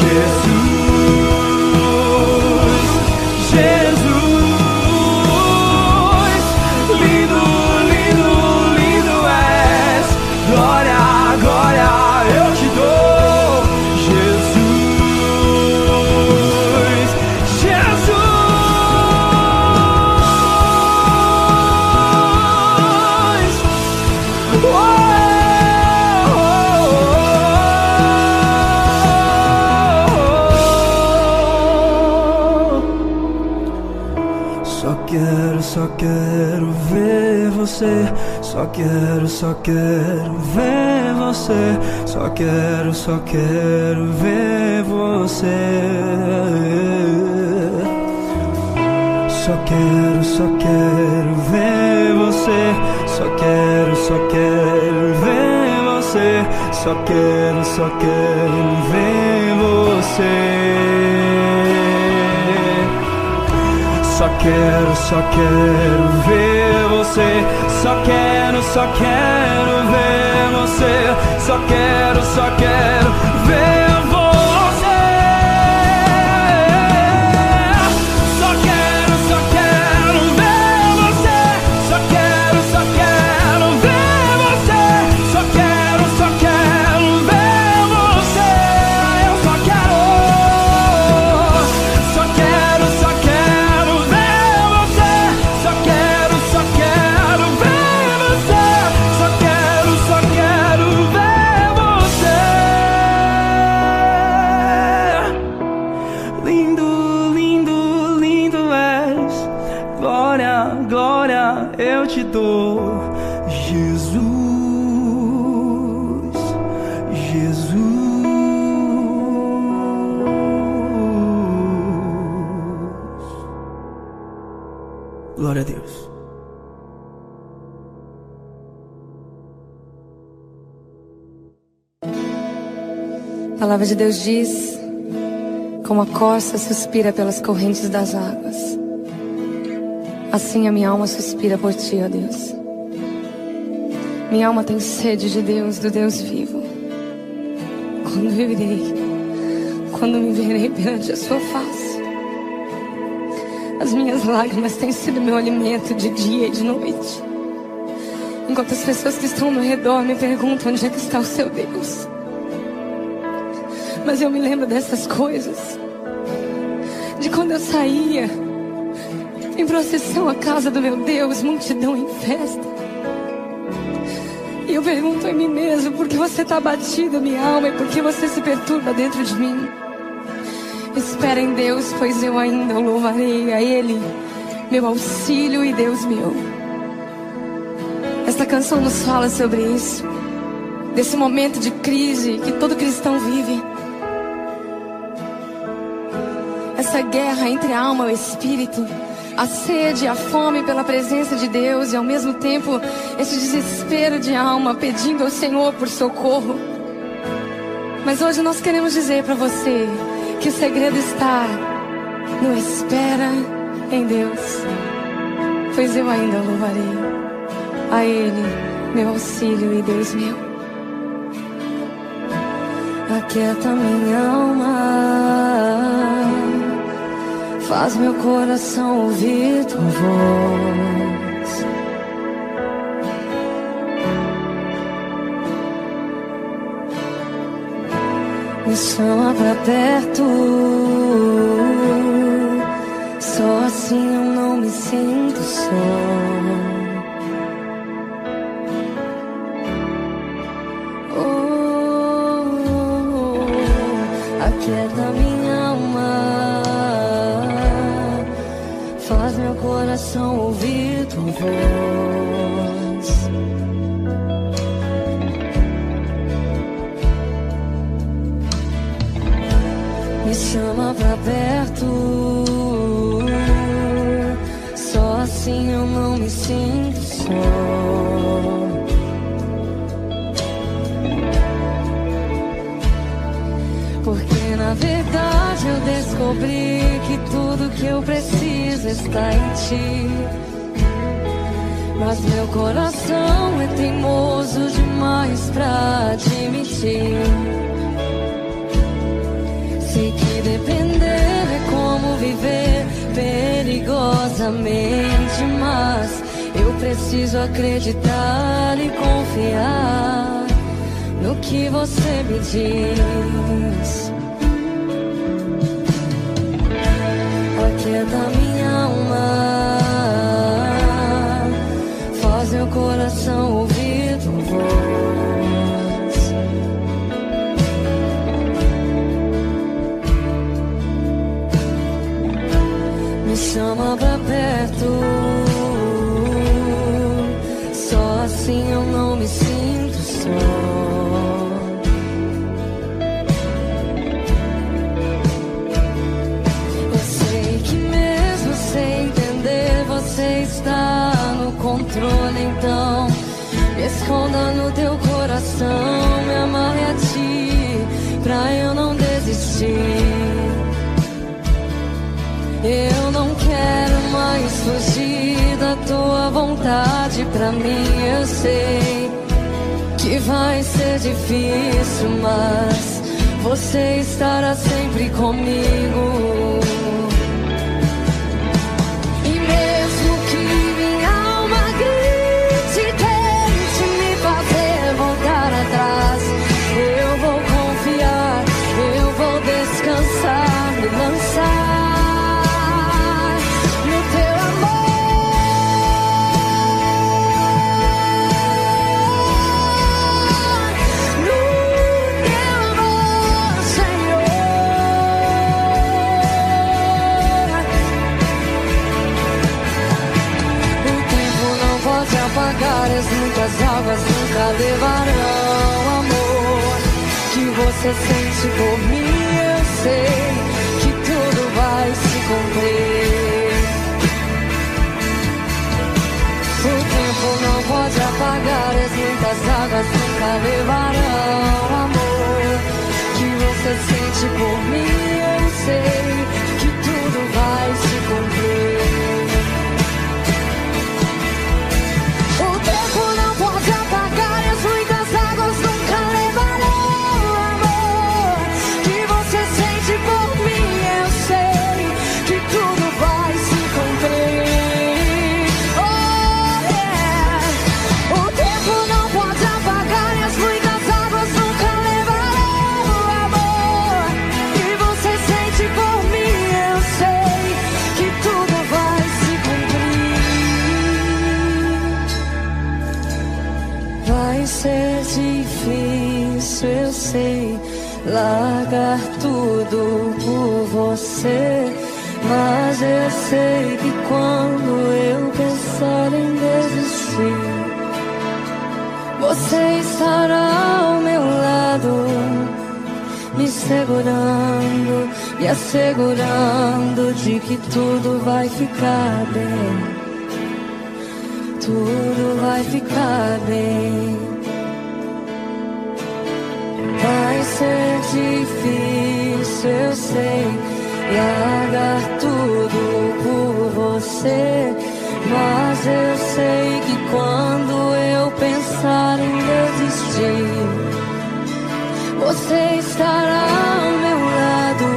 share quero, só quero ver você. Só quero, só quero ver você. Só quero, só quero ver você. Só quero, só quero ver você. Só quero, só quero ver você. Só quero, só quero ver você. Só quero, só quero ver você. Só quero, só quero palavra de Deus diz: como a corça suspira pelas correntes das águas, assim a minha alma suspira por ti, ó Deus. Minha alma tem sede de Deus, do Deus vivo. Quando irei, quando me verei perante a sua face. As minhas lágrimas têm sido meu alimento de dia e de noite. Enquanto as pessoas que estão ao redor me perguntam onde é que está o seu Deus. Mas eu me lembro dessas coisas. De quando eu saía em procissão à casa do meu Deus, multidão em festa. E eu pergunto a mim mesmo, por que você está abatido, minha alma, e por que você se perturba dentro de mim? Espera em Deus, pois eu ainda louvarei a Ele, meu auxílio e Deus meu. Esta canção nos fala sobre isso, desse momento de crise que todo cristão vive. Essa guerra entre a alma e o espírito, a sede, a fome pela presença de Deus e ao mesmo tempo esse desespero de alma pedindo ao Senhor por socorro. Mas hoje nós queremos dizer para você que o segredo está no espera em Deus, pois eu ainda louvarei a Ele, meu auxílio e Deus meu. Aquieta minha alma, faz meu coração ouvir tua voz. Me chama pra perto, só assim eu não me sinto só. Oh, aquieta minha coração ouvir tua voz. Descobri que tudo que eu preciso está em ti. Mas meu coração é teimoso demais pra admitir. Sei que depender é como viver perigosamente, mas eu preciso acreditar e confiar no que você me diz. Aquieta minha alma, faz meu coração ouvir tua voz. Me chama pra perto. Coração, me amarre a ti, pra eu não desistir. Eu não quero mais fugir da tua vontade pra mim. Eu sei que vai ser difícil, mas você estará sempre comigo. Águas nunca levarão amor que você sente por mim. Eu sei que tudo vai se cumprir. O tempo não pode apagar as muitas águas nunca levarão amor que você sente por mim. Eu sei Mas eu sei que quando eu pensar em desistir, você estará ao meu lado, me segurando, me assegurando de que tudo vai ficar bem tudo vai ficar bem. Vai ser difícil, eu sei, largar tudo por você. Mas eu sei que quando eu pensar em desistir, você estará ao meu lado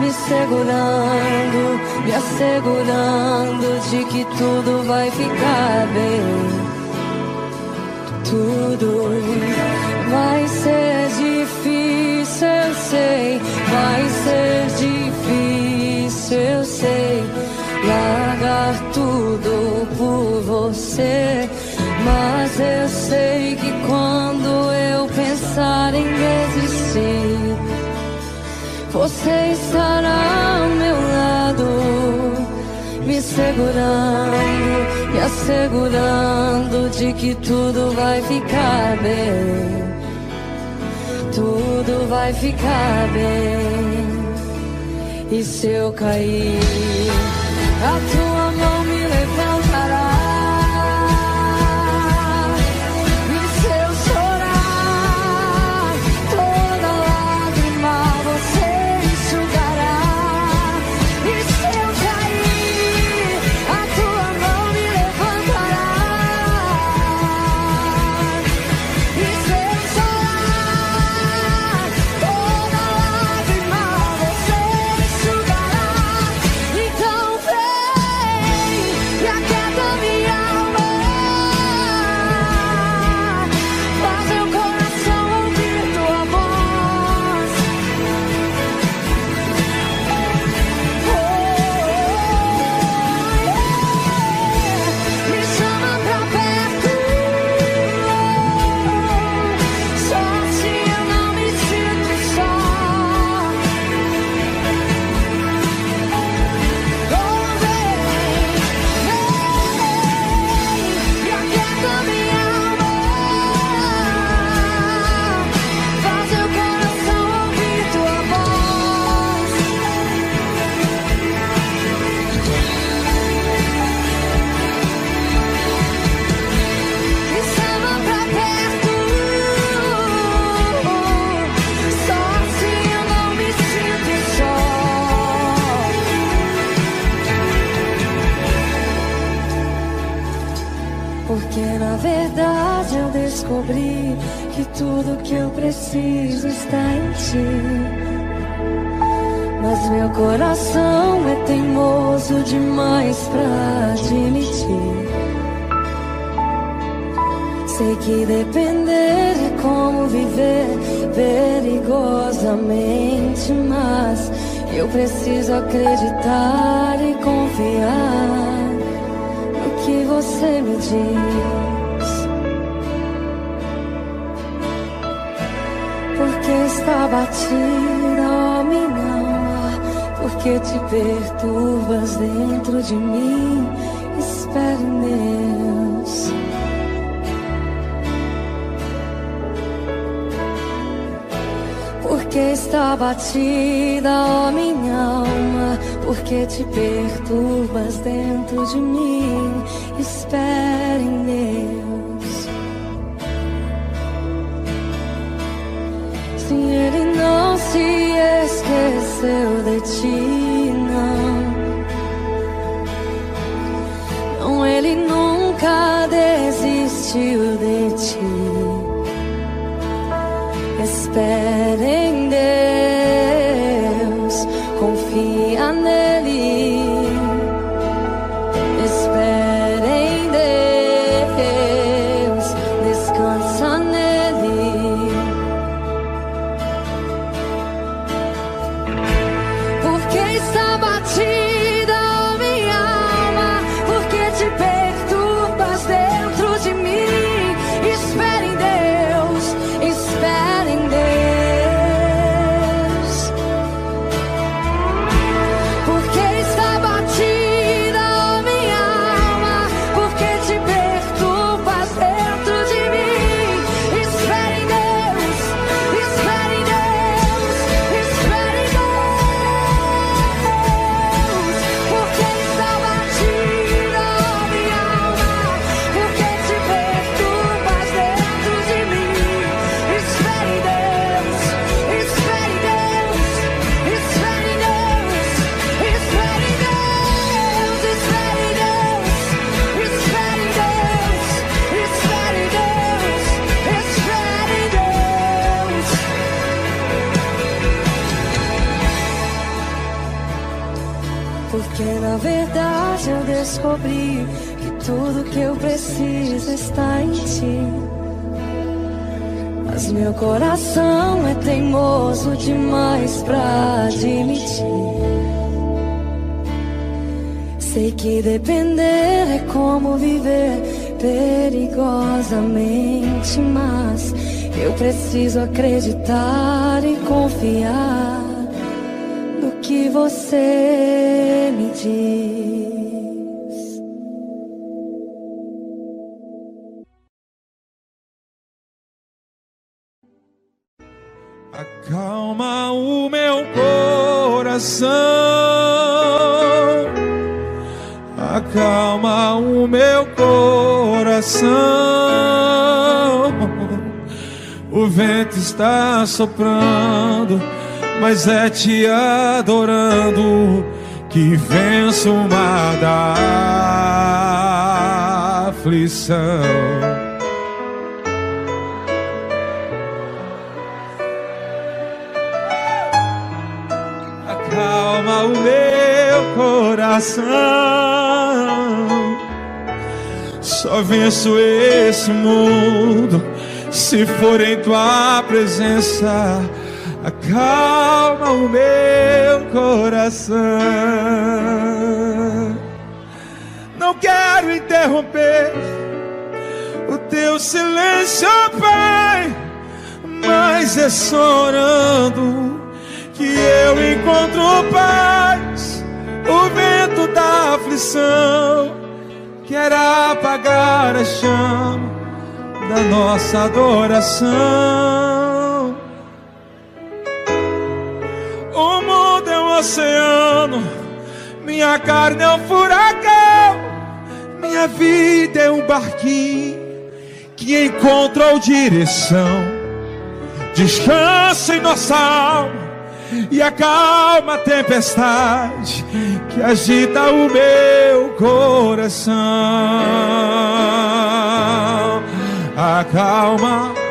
me segurando, me assegurando de que tudo vai ficar bem. Tudo vai ser difícil, sei, vai ser difícil, eu sei. Largar tudo por você, mas eu sei que quando eu pensar em desistir, você estará ao meu lado, me segurando, me assegurando de que tudo vai ficar bem. Tudo vai ficar bem. E se eu cair, a tua na verdade eu descobri que tudo que eu preciso está em ti. Mas meu coração é teimoso demais pra admitir. Sei que depender é como viver perigosamente, mas eu preciso acreditar e confiar no que você me diz. Porque está batida, ó minha alma, porque te perturbas dentro de mim. Espere em Deus. Porque está batida, ó minha alma, porque te perturbas dentro de mim. Espere em se esqueceu de ti, não. Não, Ele nunca desistiu de ti. Espere em Deus, verdade eu descobri que tudo que eu preciso está em ti. Mas meu coração é teimoso demais pra admitir. Sei que depender é como viver perigosamente, mas eu preciso acreditar e confiar no que você me diz. Coração, acalma o meu coração. O vento está soprando, mas é te adorando que venço o mar da aflição. Acalma o meu coração. Só venço esse mundo se for em tua presença. Acalma o meu coração. Não quero interromper o teu silêncio, Pai, mas é só orando que eu encontro paz. O vento da aflição quer apagar a chama da nossa adoração. O mundo é um oceano, minha carne é um furacão, minha vida é um barquinho que encontrou direção. Descansa em nossa alma e acalma a tempestade que agita o meu coração. Acalma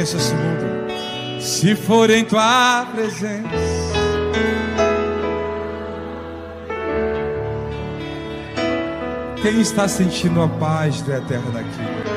vença esse mundo se for em tua presença. Quem está sentindo a paz do eterno aqui?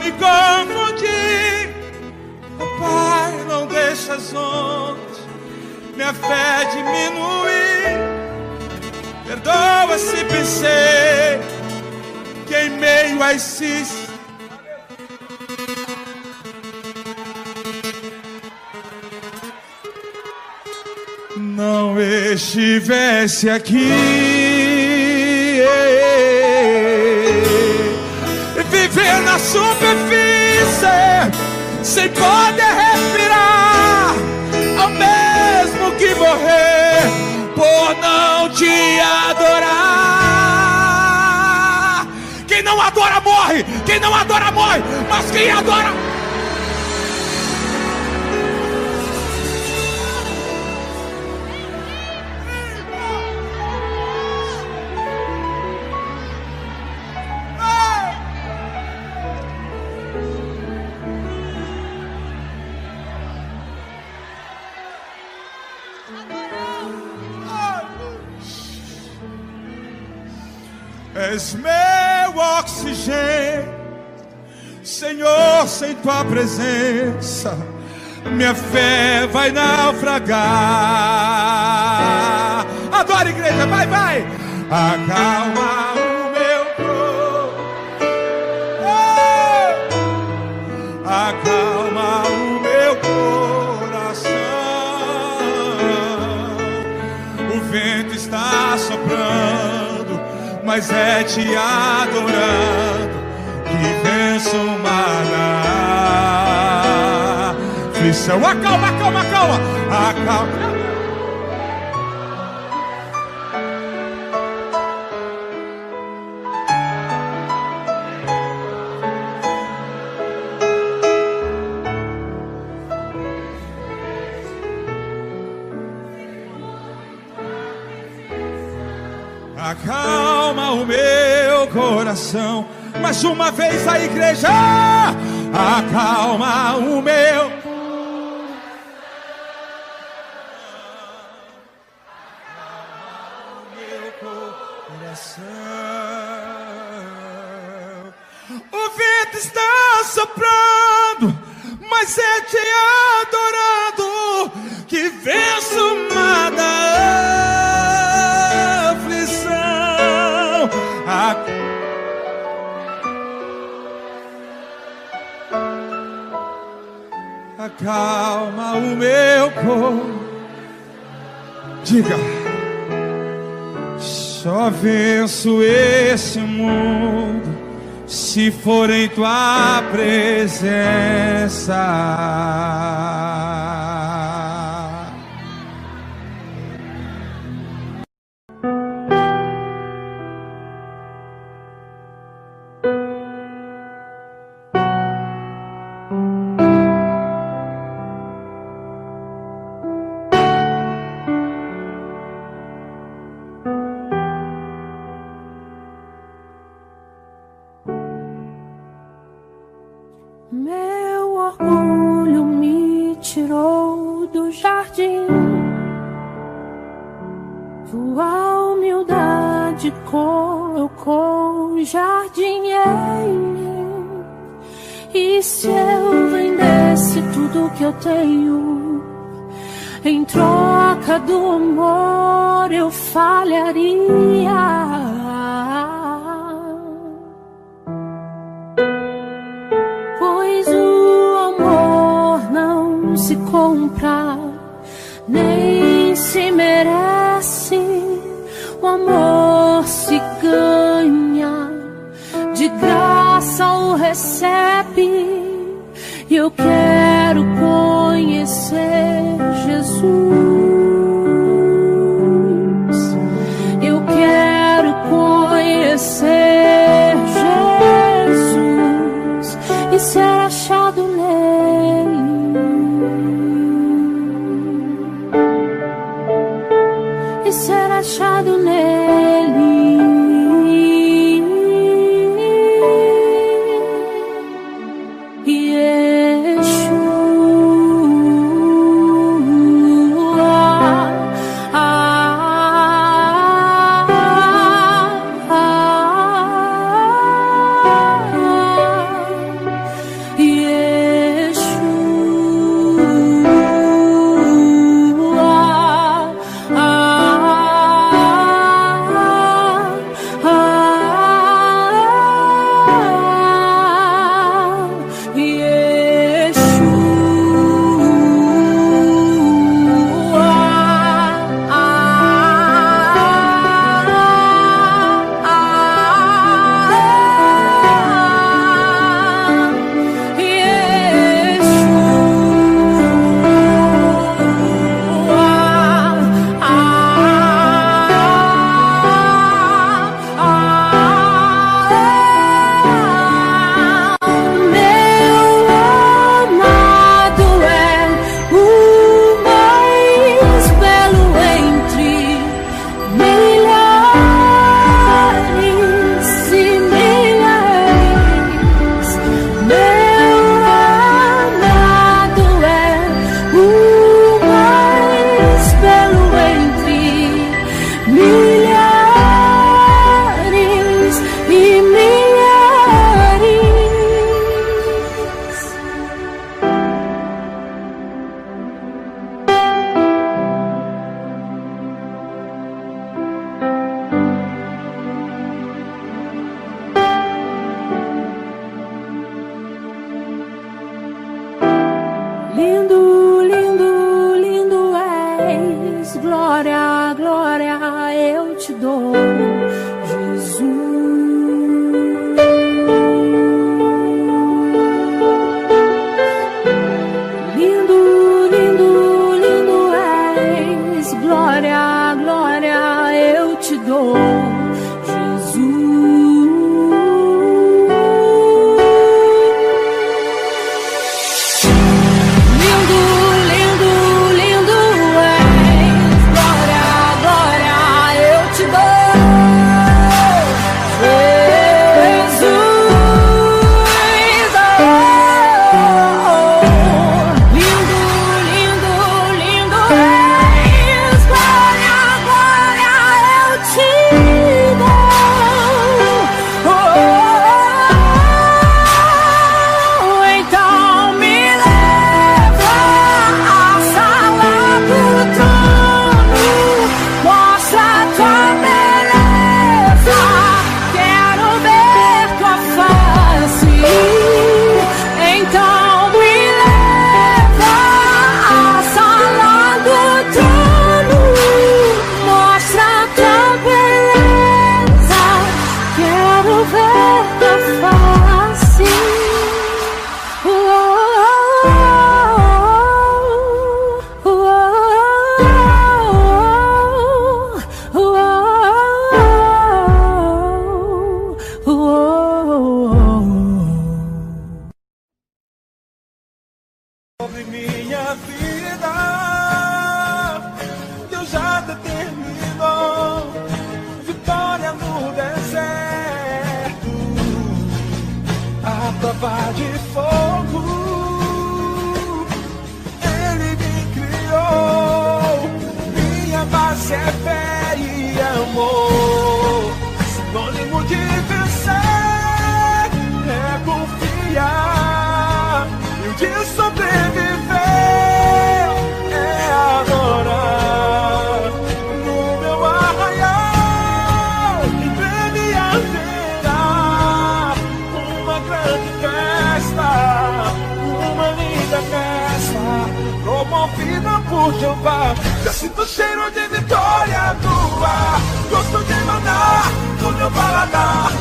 Me confundir. O Pai não deixa as ondas minha fé diminuir. Perdoa se pensei que em meio a esses não estivesse aqui. Viver na superfície sem poder respirar, ao mesmo que morrer por não te adorar. Quem não adora morre, quem não adora morre, mas quem adora És meu oxigênio, Senhor, sem tua presença, minha fé vai naufragar. Adora, igreja, vai, vai. Acalma mas é te adorando que venço uma aflição. Acalma, acalma, acalma, acalma. Acalma o meu coração. Mais uma vez a igreja. Acalma o meu. Acalma o meu corpo. Diga. Só venço esse mundo se for em tua presença. amor se ganha, de graça o recebe. E eu quero minha vida. Deus já determinou vitória no deserto. A prova de sinto cheiro de vitória ar. Gosto de mandar no meu paladar.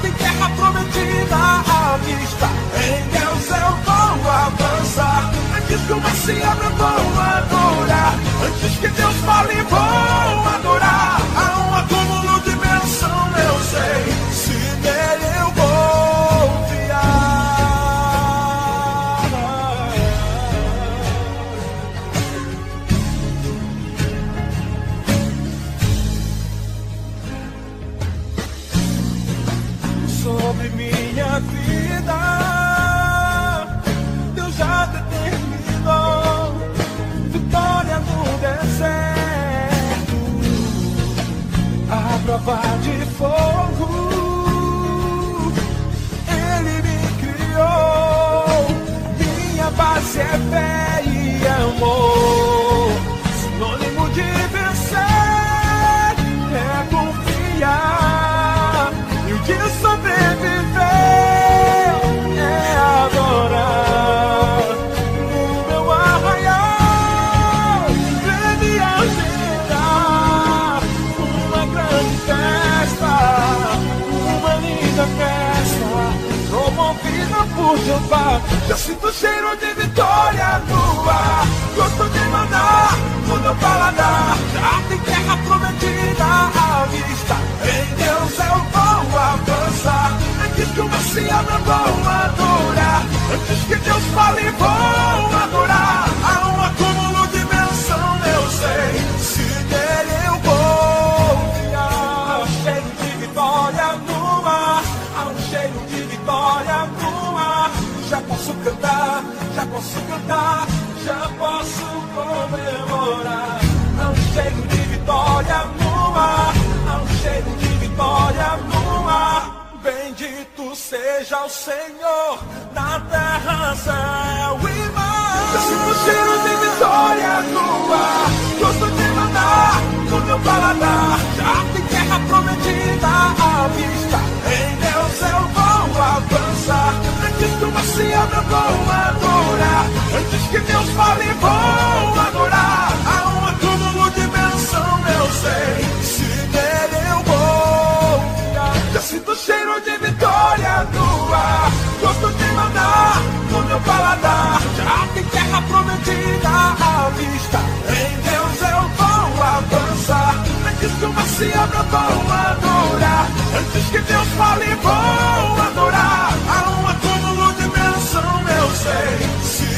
Tem terra prometida à vista. Em Deus eu vou avançar. Antes que o mar se abra, vou adorar. Antes que Deus fale, vou adorar. Minha vida. Deus já determinou vitória no deserto, a prova de fogo. Ele me criou, minha base é fé e amor, Já sinto cheiro de vitória no ar, gosto de mandar no meu paladar. Tem terra prometida à vista, em Deus eu vou avançar. Antes que o mar se abra, eu vou adorar. Antes que Deus fale, vou adorar. Há um acúmulo de bênção, eu sei. Posso cantar, já posso comemorar. Há um cheiro de vitória no ar. Há um cheiro de vitória no ar. Bendito seja o Senhor na terra, céu e mar. Eu sinto cheiro de vitória no ar. Gosto de mandar no meu paladar. Já tem terra prometida à vista. Em Deus eu vou avançar. Antes que uma se abra, eu vou adorar. Antes que Deus fale, vou adorar. Há um acúmulo de bênção, eu sei. Se nele eu vou. Já sinto o cheiro de vitória no ar. Gosto de mandar no meu paladar. Já tem terra prometida à vista. Em Deus eu vou avançar. Que mar se abra, vou adorar. Antes que Deus fale, vou adorar. Há um acúmulo de bênção, eu sei.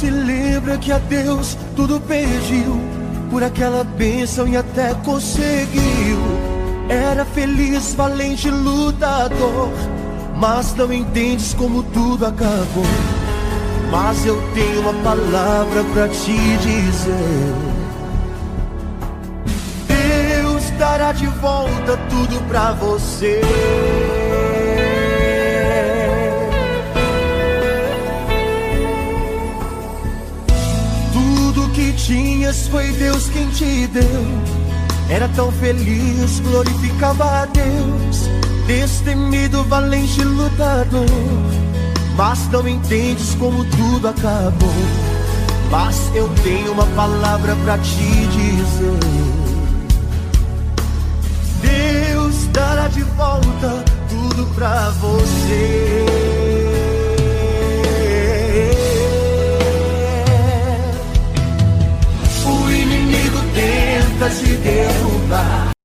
Se lembra que a Deus tudo pediu por aquela bênção e até conseguiu. Era feliz, valente, lutador, mas não entendes como tudo acabou. Mas eu tenho uma palavra pra te dizer. Deus dará de volta tudo pra você. Tinhas foi Deus quem te deu. Era tão feliz, glorificava a Deus. Destemido, valente lutador. Mas não entendes como tudo acabou. Mas eu tenho uma palavra pra te dizer. Deus dará de volta tudo pra você. Tenta te derrubar.